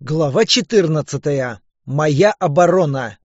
Глава 14. Моя оборона.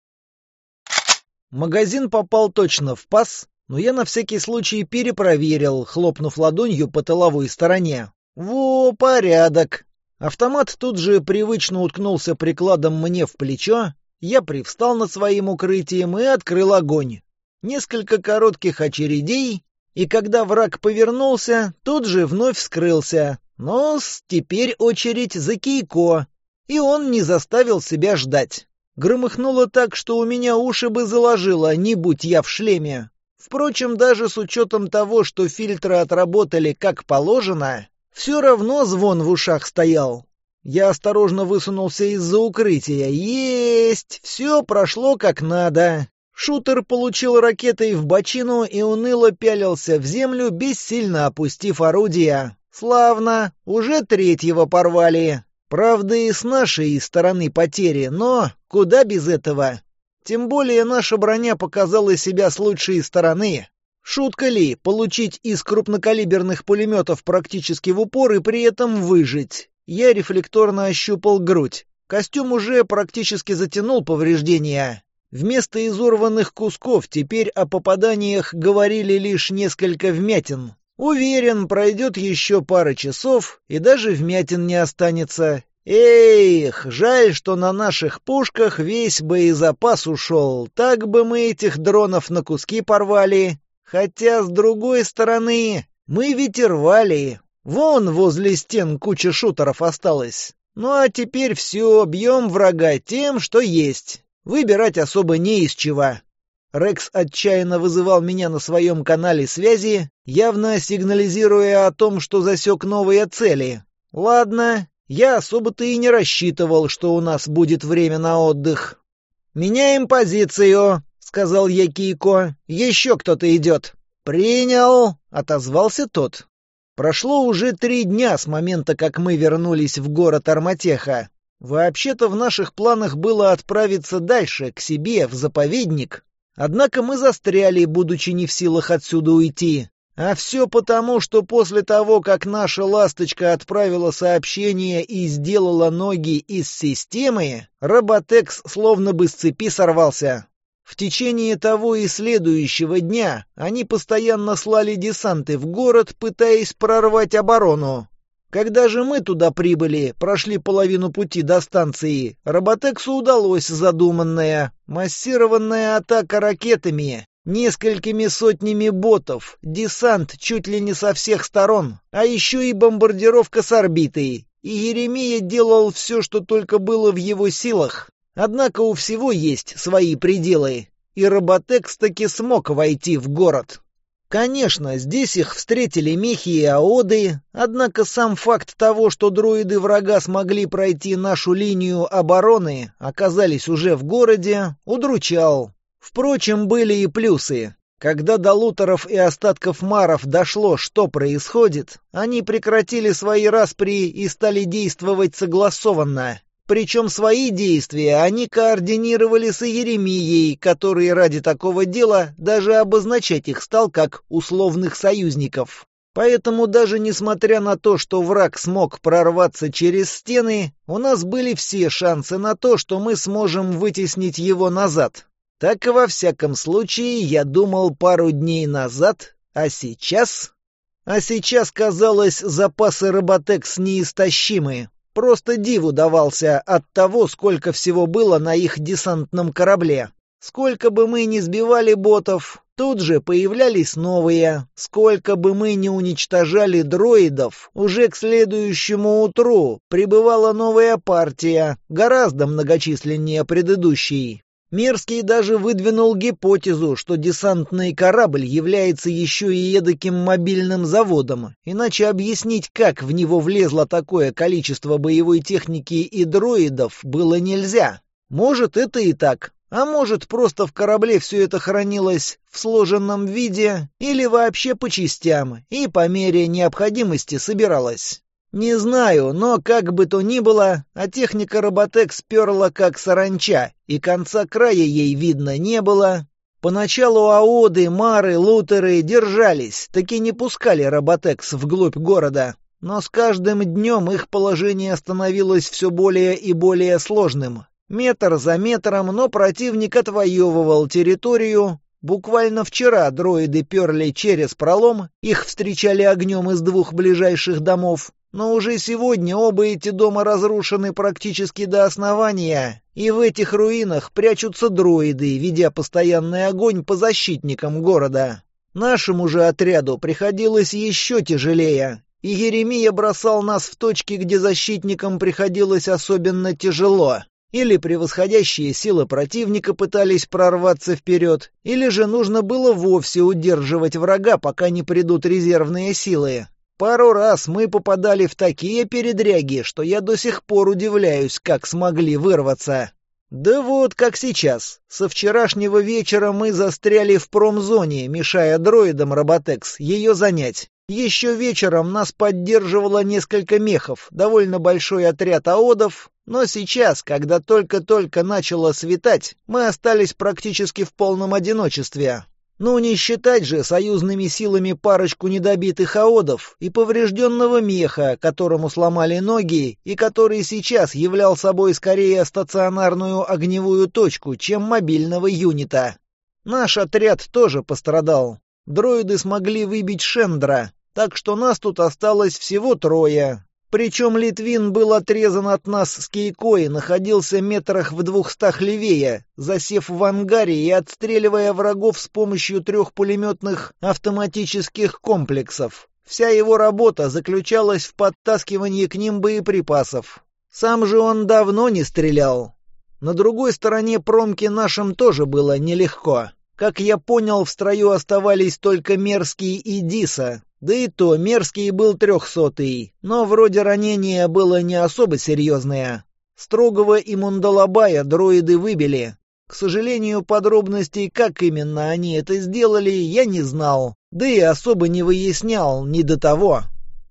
Магазин попал точно в паз, но я на всякий случай перепроверил, хлопнув ладонью по тыловой стороне. Во, порядок. Автомат тут же привычно уткнулся прикладом мне в плечо. Я привстал над своим укрытием и открыл огонь. Несколько коротких очередей, и когда враг повернулся, тут же вновь скрылся. Но теперь очередь за Кейко, и он не заставил себя ждать. Громыхнуло так, что у меня уши бы заложило, не будь я в шлеме. Впрочем, даже с учетом того, что фильтры отработали как положено, все равно звон в ушах стоял. Я осторожно высунулся из-за укрытия. Есть! Все прошло как надо. Шутер получил ракетой в бочину и уныло пялился в землю, бессильно опустив орудия. Славно, уже третьего порвали. Правда, и с нашей стороны потери, но куда без этого? Тем более наша броня показала себя с лучшей стороны. Шутка ли получить из крупнокалиберных пулеметов практически в упор и при этом выжить? Я рефлекторно ощупал грудь. Костюм уже практически затянул повреждения. Вместо изорванных кусков теперь о попаданиях говорили лишь несколько вмятин. Уверен, пройдет еще пара часов, и даже вмятин не останется. Эх, жаль, что на наших пушках весь боезапас ушел, так бы мы этих дронов на куски порвали. Хотя, с другой стороны, мы ведь рвали. Вон возле стен куча шутеров осталось. Ну а теперь все, бьем врага тем, что есть. Выбирать особо не из чего. Рекс отчаянно вызывал меня на своем канале связи, явно сигнализируя о том, что засек новые цели. «Ладно, я особо-то и не рассчитывал, что у нас будет время на отдых». «Меняем позицию», — сказал я Кико. «Еще кто-то идет». «Принял», — отозвался тот. Прошло уже три дня с момента, как мы вернулись в город Арматеха. Вообще-то в наших планах было отправиться дальше, к себе, в заповедник, Однако мы застряли, будучи не в силах отсюда уйти. А все потому, что после того, как наша ласточка отправила сообщение и сделала ноги из системы, Роботекс словно бы с цепи сорвался. В течение того и следующего дня они постоянно слали десанты в город, пытаясь прорвать оборону. Когда же мы туда прибыли, прошли половину пути до станции, Роботексу удалось задуманная массированная атака ракетами, несколькими сотнями ботов, десант чуть ли не со всех сторон, а еще и бомбардировка с орбитой. И Еремия делал все, что только было в его силах. Однако у всего есть свои пределы, и Роботекс таки смог войти в город. Конечно, здесь их встретили мехи и аоды, однако сам факт того, что дроиды врага смогли пройти нашу линию обороны, оказались уже в городе, удручал. Впрочем, были и плюсы. Когда до лутеров и остатков маров дошло, что происходит, они прекратили свои распри и стали действовать согласованно. Причем свои действия они координировали с Еремией, который ради такого дела даже обозначать их стал как условных союзников. Поэтому даже несмотря на то, что враг смог прорваться через стены, у нас были все шансы на то, что мы сможем вытеснить его назад. Так во всяком случае я думал пару дней назад, а сейчас... А сейчас, казалось, запасы роботекс неистощимые. Просто диву давался от того, сколько всего было на их десантном корабле. Сколько бы мы ни сбивали ботов, тут же появлялись новые. Сколько бы мы ни уничтожали дроидов, уже к следующему утру прибывала новая партия, гораздо многочисленнее предыдущей. Мирский даже выдвинул гипотезу, что десантный корабль является еще и едоким мобильным заводом, иначе объяснить, как в него влезло такое количество боевой техники и дроидов, было нельзя. Может, это и так. А может, просто в корабле все это хранилось в сложенном виде или вообще по частям и по мере необходимости собиралось. Не знаю, но как бы то ни было, а техника роботек сперла как саранча, и конца края ей видно не было. Поначалу аоды, мары, лутеры держались, таки не пускали роботекс вглубь города. Но с каждым днем их положение становилось все более и более сложным. Метр за метром, но противник отвоевывал территорию. Буквально вчера дроиды перли через пролом, их встречали огнем из двух ближайших домов. Но уже сегодня оба эти дома разрушены практически до основания, и в этих руинах прячутся дроиды, ведя постоянный огонь по защитникам города. Нашему же отряду приходилось еще тяжелее, и Еремия бросал нас в точки, где защитникам приходилось особенно тяжело. Или превосходящие силы противника пытались прорваться вперед, или же нужно было вовсе удерживать врага, пока не придут резервные силы. Пару раз мы попадали в такие передряги, что я до сих пор удивляюсь, как смогли вырваться. Да вот как сейчас. Со вчерашнего вечера мы застряли в промзоне, мешая дроидам Роботекс ее занять. Еще вечером нас поддерживало несколько мехов, довольно большой отряд аодов, но сейчас, когда только-только начало светать, мы остались практически в полном одиночестве. Ну, не считать же союзными силами парочку недобитых аодов и поврежденного меха, которому сломали ноги и который сейчас являл собой скорее стационарную огневую точку, чем мобильного юнита. Наш отряд тоже пострадал. Дроиды смогли выбить Шендра, так что нас тут осталось всего трое. Причем Литвин был отрезан от нас с Кейкои, находился метрах в двухстах левее, засев в ангаре и отстреливая врагов с помощью трех пулеметных автоматических комплексов. Вся его работа заключалась в подтаскивании к ним боеприпасов. Сам же он давно не стрелял. На другой стороне промки нашим тоже было нелегко. Как я понял, в строю оставались только Мерзкий и Диса, да и то, мерзкий был трехсотый, но вроде ранение было не особо серьезное. Строгого и Мундалабая дроиды выбили. К сожалению, подробностей, как именно они это сделали, я не знал, да и особо не выяснял, не до того.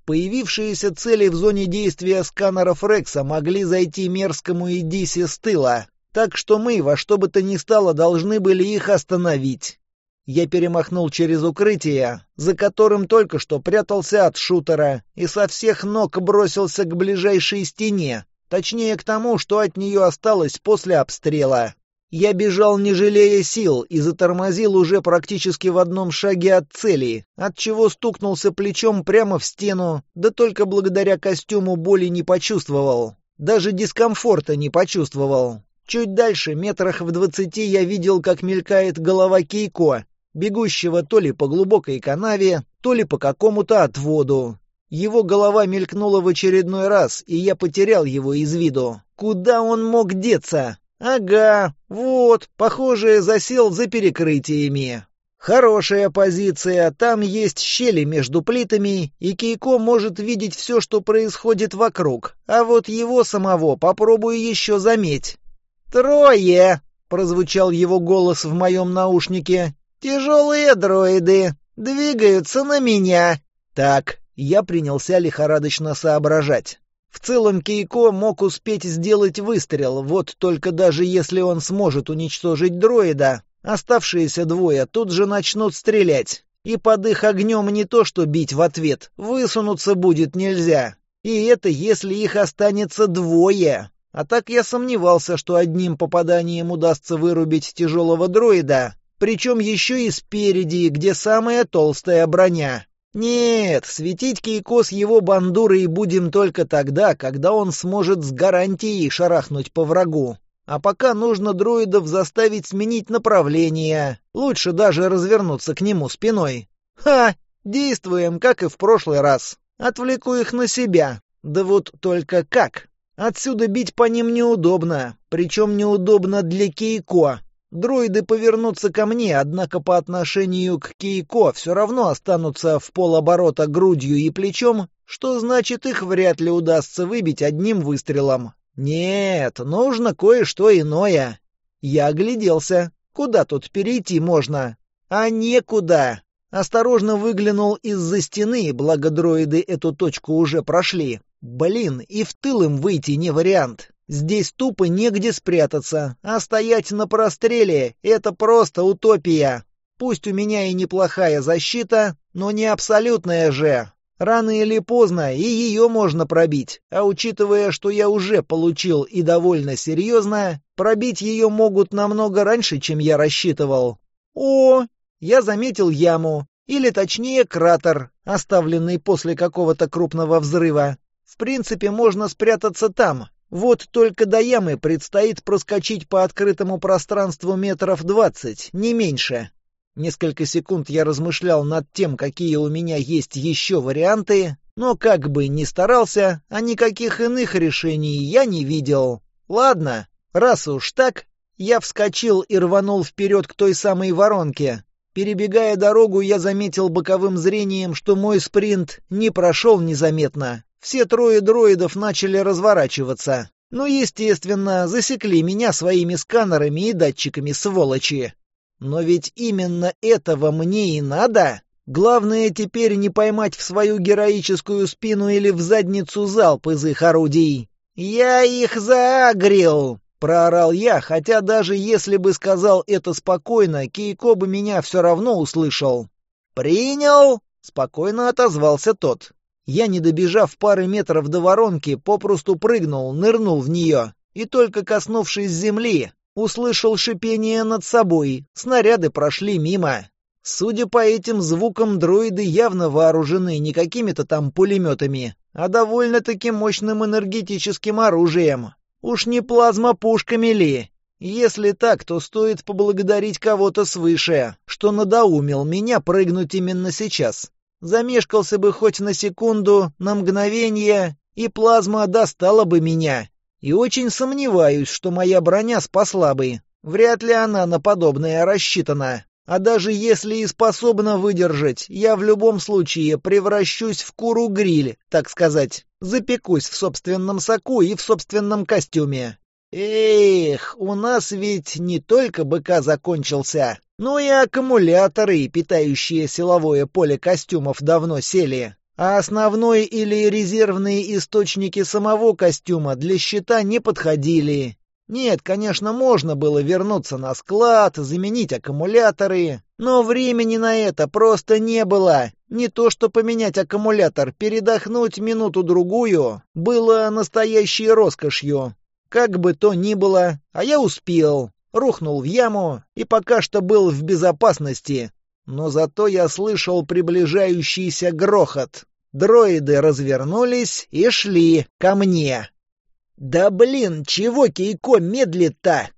Появившиеся цели в зоне действия сканеров Рекса могли зайти мерзкому идисе Дисе с тыла, так что мы во что бы то ни стало должны были их остановить. Я перемахнул через укрытие, за которым только что прятался от шутера, и со всех ног бросился к ближайшей стене, точнее к тому, что от нее осталось после обстрела. Я бежал, не жалея сил, и затормозил уже практически в одном шаге от цели, отчего стукнулся плечом прямо в стену, да только благодаря костюму боли не почувствовал. Даже дискомфорта не почувствовал. Чуть дальше, метрах в двадцати, я видел, как мелькает голова Кейко, бегущего то ли по глубокой канаве, то ли по какому-то отводу. Его голова мелькнула в очередной раз, и я потерял его из виду. Куда он мог деться? Ага, вот, похоже, засел за перекрытиями. Хорошая позиция, там есть щели между плитами, и Кейко может видеть все, что происходит вокруг. А вот его самого попробую еще заметь. «Трое!» — прозвучал его голос в моем наушнике. Тяжелые дроиды двигаются на меня. Так, я принялся лихорадочно соображать. В целом Кейко мог успеть сделать выстрел, вот только даже если он сможет уничтожить дроида, оставшиеся двое тут же начнут стрелять. И под их огнем не то что бить в ответ, высунуться будет нельзя. И это если их останется двое. А так я сомневался, что одним попаданием удастся вырубить тяжелого дроида, причем еще и спереди, где самая толстая броня. Нет, светить Кейкос с его бандурой будем только тогда, когда он сможет с гарантией шарахнуть по врагу. А пока нужно дроидов заставить сменить направление. Лучше даже развернуться к нему спиной. Ха! Действуем, как и в прошлый раз. Отвлеку их на себя. Да вот только как? Отсюда бить по ним неудобно. Причем неудобно для Кейко. Дроиды повернутся ко мне, однако по отношению к Кейко все равно останутся в полоборота грудью и плечом, что значит их вряд ли удастся выбить одним выстрелом. Нет, нужно кое-что иное. Я огляделся. Куда тут перейти можно? А некуда. Осторожно выглянул из-за стены, благо дроиды эту точку уже прошли. Блин, и в тыл им выйти не вариант. Здесь тупо негде спрятаться, а стоять на простреле — это просто утопия. Пусть у меня и неплохая защита, но не абсолютная же. Рано или поздно и ее можно пробить, а учитывая, что я уже получил и довольно серьезно, пробить ее могут намного раньше, чем я рассчитывал. О, я заметил яму, или точнее кратер, оставленный после какого-то крупного взрыва. В принципе, можно спрятаться там, вот только до ямы предстоит проскочить по открытому пространству метров двадцать, не меньше. Несколько секунд я размышлял над тем, какие у меня есть еще варианты, но как бы ни старался, а никаких иных решений я не видел. Ладно, раз уж так, я вскочил и рванул вперед к той самой воронке. Перебегая дорогу, я заметил боковым зрением, что мой спринт не прошел незаметно все трое дроидов начали разворачиваться. Но, естественно, засекли меня своими сканерами и датчиками, сволочи. Но ведь именно этого мне и надо. Главное теперь не поймать в свою героическую спину или в задницу залп из их орудий. «Я их заагрил!» — проорал я, хотя даже если бы сказал это спокойно, Кейко бы меня все равно услышал. «Принял!» — спокойно отозвался тот. Я, не добежав пары метров до воронки, попросту прыгнул, нырнул в нее. И только коснувшись земли, услышал шипение над собой. Снаряды прошли мимо. Судя по этим звукам, дроиды явно вооружены не какими-то там пулеметами, а довольно-таки мощным энергетическим оружием. Уж не плазмопушками ли? Если так, то стоит поблагодарить кого-то свыше, что надоумил меня прыгнуть именно сейчас. Замешкался бы хоть на секунду, на мгновение, и плазма достала бы меня. И очень сомневаюсь, что моя броня спасла бы. Вряд ли она на подобное рассчитана. А даже если и способна выдержать, я в любом случае превращусь в куру-гриль, так сказать. Запекусь в собственном соку и в собственном костюме. Эх, у нас ведь не только быка закончился, ну и аккумуляторы питающие силовое поле костюмов давно сели, а основной или резервные источники самого костюма для щита не подходили. Нет, конечно, можно было вернуться на склад, заменить аккумуляторы, но времени на это просто не было. Не то что поменять аккумулятор, передохнуть минуту-другую было настоящей роскошью. Как бы то ни было, а я успел рухнул в яму и пока что был в безопасности. Но зато я слышал приближающийся грохот. Дроиды развернулись и шли ко мне. «Да блин, чего Кейко медлит-то?»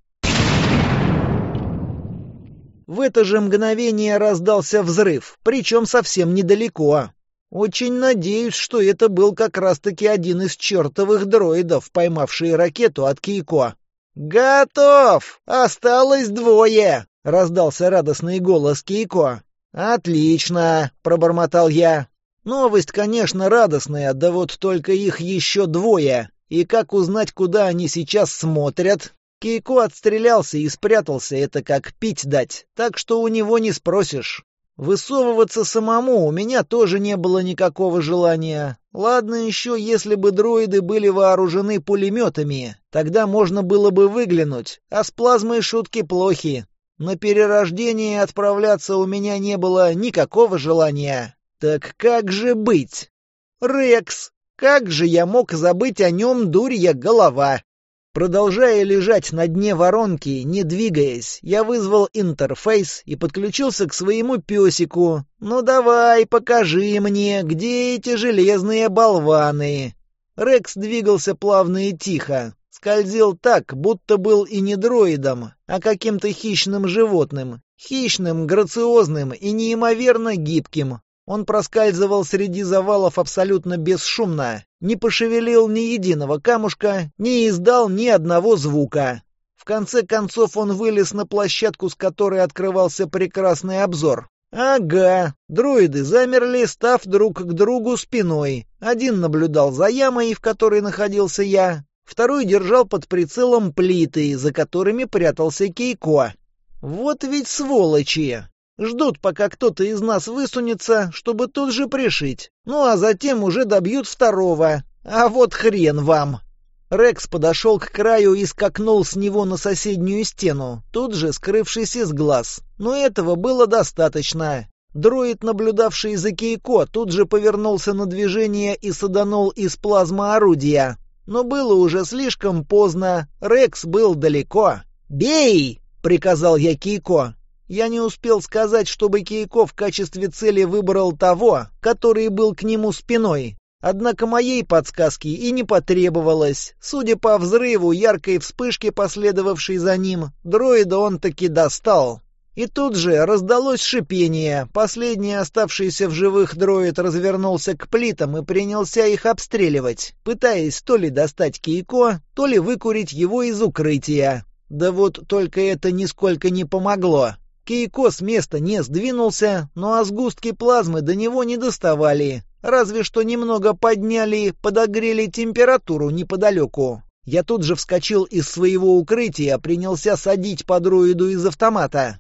В это же мгновение раздался взрыв, причем совсем недалеко. Очень надеюсь, что это был как раз-таки один из чертовых дроидов, поймавший ракету от Кейко. «Готов! Осталось двое!» — раздался радостный голос Кико. «Отлично!» — пробормотал я. «Новость, конечно, радостная, да вот только их еще двое. И как узнать, куда они сейчас смотрят?» Кейко отстрелялся и спрятался, это как пить дать, так что у него не спросишь. Высовываться самому у меня тоже не было никакого желания, Ладно еще, если бы дроиды были вооружены пулеметами, тогда можно было бы выглянуть, а с плазмой шутки плохи. На перерождение отправляться у меня не было никакого желания. Так как же быть? Рекс! Как же я мог забыть о нем, дурья голова? Продолжая лежать на дне воронки, не двигаясь, я вызвал интерфейс и подключился к своему песику. «Ну давай, покажи мне, где эти железные болваны?» Рекс двигался плавно и тихо. Скользил так, будто был и не дроидом, а каким-то хищным животным. Хищным, грациозным и неимоверно гибким. Он проскальзывал среди завалов абсолютно бесшумно, не пошевелил ни единого камушка, не издал ни одного звука. В конце концов он вылез на площадку, с которой открывался прекрасный обзор. Ага, дроиды замерли, став друг к другу спиной. Один наблюдал за ямой, в которой находился я, второй держал под прицелом плиты, за которыми прятался Кейко. Вот ведь сволочи! Ждут, пока кто-то из нас высунется, чтобы тут же пришить. Ну а затем уже добьют второго. А вот хрен вам!» Рекс подошел к краю и скакнул с него на соседнюю стену, тут же скрывшись из глаз. Но этого было достаточно. Дроид, наблюдавший за Кейко, тут же повернулся на движение и саданул из плазма орудия. Но было уже слишком поздно, Рекс был далеко. «Бей!» — приказал я Кейко. Я не успел сказать, чтобы Кейко в качестве цели выбрал того, который был к нему спиной. Однако моей подсказки и не потребовалось. Судя по взрыву, яркой вспышке, последовавшей за ним, дроида он таки достал. И тут же раздалось шипение. Последний оставшийся в живых дроид развернулся к плитам и принялся их обстреливать, пытаясь то ли достать Кейко, то ли выкурить его из укрытия. Да вот только это нисколько не помогло. Кейко с места не сдвинулся, но сгустки плазмы до него не доставали, разве что немного подняли подогрели температуру неподалеку. Я тут же вскочил из своего укрытия, принялся садить по дроиду из автомата.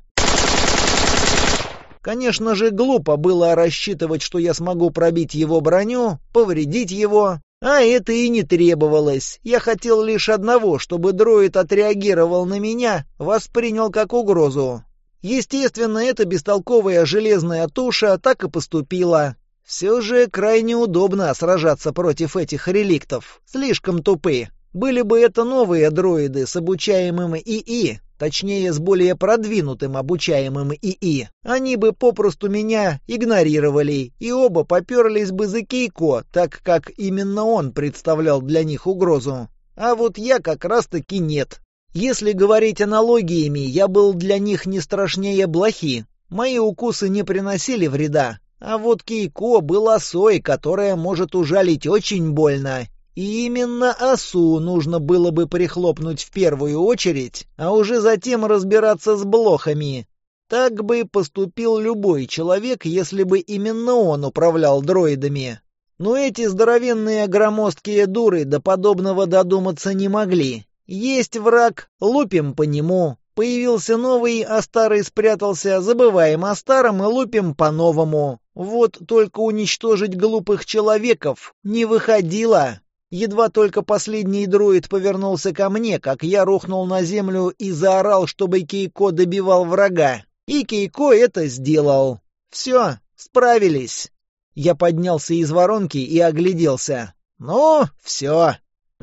Конечно же, глупо было рассчитывать, что я смогу пробить его броню, повредить его. А это и не требовалось. Я хотел лишь одного, чтобы дроид отреагировал на меня, воспринял как угрозу. Естественно, эта бестолковая железная туша так и поступила. Все же крайне удобно сражаться против этих реликтов. Слишком тупы. Были бы это новые дроиды с обучаемым ИИ, точнее с более продвинутым обучаемым ИИ, они бы попросту меня игнорировали, и оба поперлись бы за Кейко, так как именно он представлял для них угрозу. А вот я как раз-таки нет. Если говорить аналогиями, я был для них не страшнее блохи. Мои укусы не приносили вреда. А вот Кейко был осой, которая может ужалить очень больно. И именно осу нужно было бы прихлопнуть в первую очередь, а уже затем разбираться с блохами. Так бы поступил любой человек, если бы именно он управлял дроидами. Но эти здоровенные громоздкие дуры до подобного додуматься не могли. Есть враг, лупим по нему. Появился новый, а старый спрятался. Забываем о старом и лупим по-новому. Вот только уничтожить глупых человеков не выходило. Едва только последний дроид повернулся ко мне, как я рухнул на землю и заорал, чтобы Кейко добивал врага. И Кейко это сделал. Все, справились. Я поднялся из воронки и огляделся. Ну, все.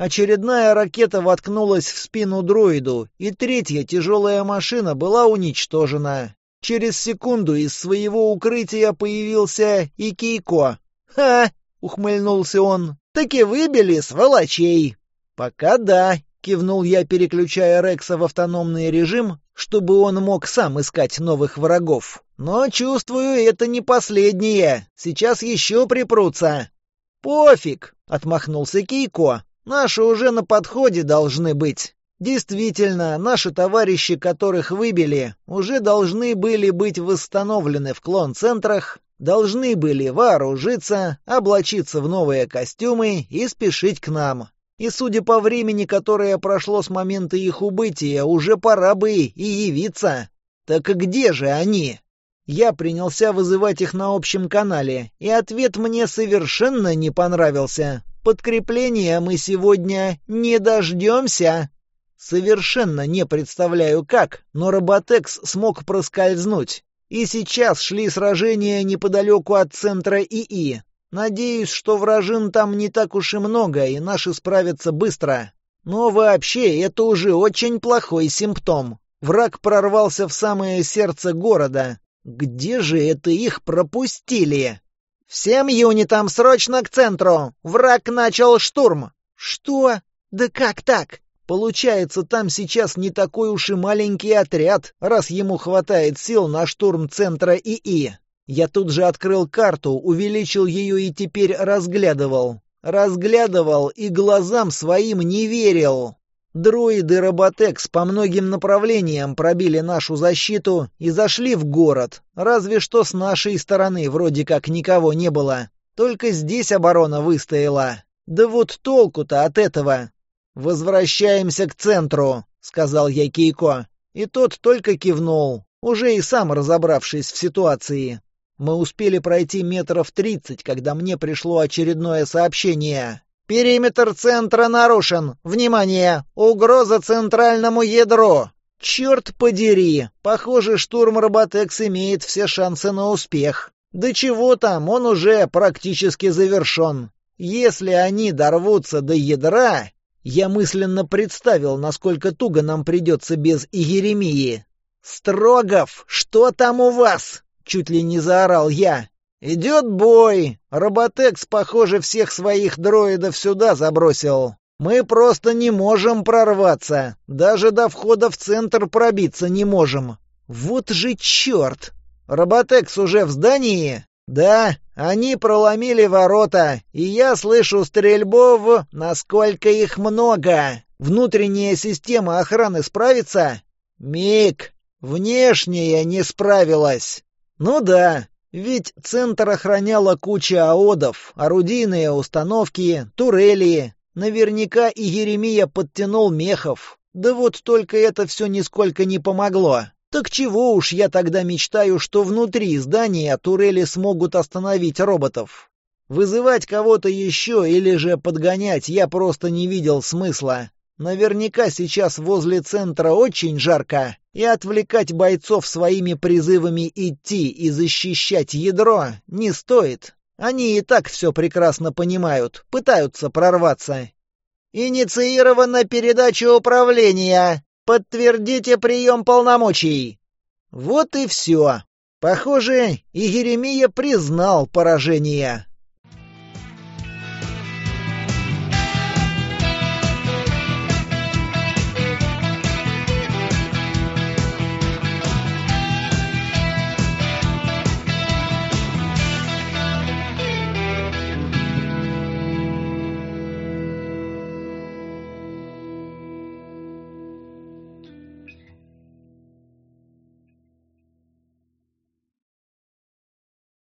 Очередная ракета воткнулась в спину дроиду, и третья тяжелая машина была уничтожена. Через секунду из своего укрытия появился и Кейко. «Ха!» — ухмыльнулся он. «Таки выбили сволочей!» «Пока да!» — кивнул я, переключая Рекса в автономный режим, чтобы он мог сам искать новых врагов. «Но чувствую, это не последнее. Сейчас еще припрутся!» «Пофиг!» — отмахнулся Кейко. Наши уже на подходе должны быть. Действительно, наши товарищи, которых выбили, уже должны были быть восстановлены в клон-центрах, должны были вооружиться, облачиться в новые костюмы и спешить к нам. И судя по времени, которое прошло с момента их убытия, уже пора бы и явиться. Так где же они? Я принялся вызывать их на общем канале, и ответ мне совершенно не понравился. Подкрепления мы сегодня не дождемся. Совершенно не представляю как, но Роботекс смог проскользнуть. И сейчас шли сражения неподалеку от центра ИИ. Надеюсь, что вражин там не так уж и много, и наши справятся быстро. Но вообще это уже очень плохой симптом. Враг прорвался в самое сердце города, «Где же это их пропустили?» «Всем юнитам срочно к центру! Враг начал штурм!» «Что? Да как так?» «Получается, там сейчас не такой уж и маленький отряд, раз ему хватает сил на штурм центра ИИ». Я тут же открыл карту, увеличил ее и теперь разглядывал. Разглядывал и глазам своим не верил. Дроиды Роботекс по многим направлениям пробили нашу защиту и зашли в город, разве что с нашей стороны вроде как никого не было. Только здесь оборона выстояла. Да вот толку-то от этого. «Возвращаемся к центру», — сказал я Кейко. И тот только кивнул, уже и сам разобравшись в ситуации. Мы успели пройти метров тридцать, когда мне пришло очередное сообщение. Периметр центра нарушен. Внимание! Угроза центральному ядру. Черт подери! Похоже, штурм Роботекс имеет все шансы на успех. Да чего там, он уже практически завершен. Если они дорвутся до ядра... Я мысленно представил, насколько туго нам придется без Иеремии. «Строгов, что там у вас?» — чуть ли не заорал я. Идет бой. Роботекс, похоже, всех своих дроидов сюда забросил. Мы просто не можем прорваться. Даже до входа в центр пробиться не можем. Вот же черт! Роботекс уже в здании? Да, они проломили ворота, и я слышу стрельбу в... Насколько их много! Внутренняя система охраны справится? Миг, внешняя не справилась. Ну да, ведь центр охраняла куча аодов, орудийные установки, турели. Наверняка и Еремия подтянул мехов. Да вот только это все нисколько не помогло. Так чего уж я тогда мечтаю, что внутри здания турели смогут остановить роботов? Вызывать кого-то еще или же подгонять я просто не видел смысла. Наверняка сейчас возле центра очень жарко, и отвлекать бойцов своими призывами идти и защищать ядро не стоит. Они и так все прекрасно понимают, пытаются прорваться. «Инициирована передача управления. Подтвердите прием полномочий». Вот и все. Похоже, и Еремия признал поражение.